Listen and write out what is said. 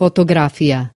fotografia.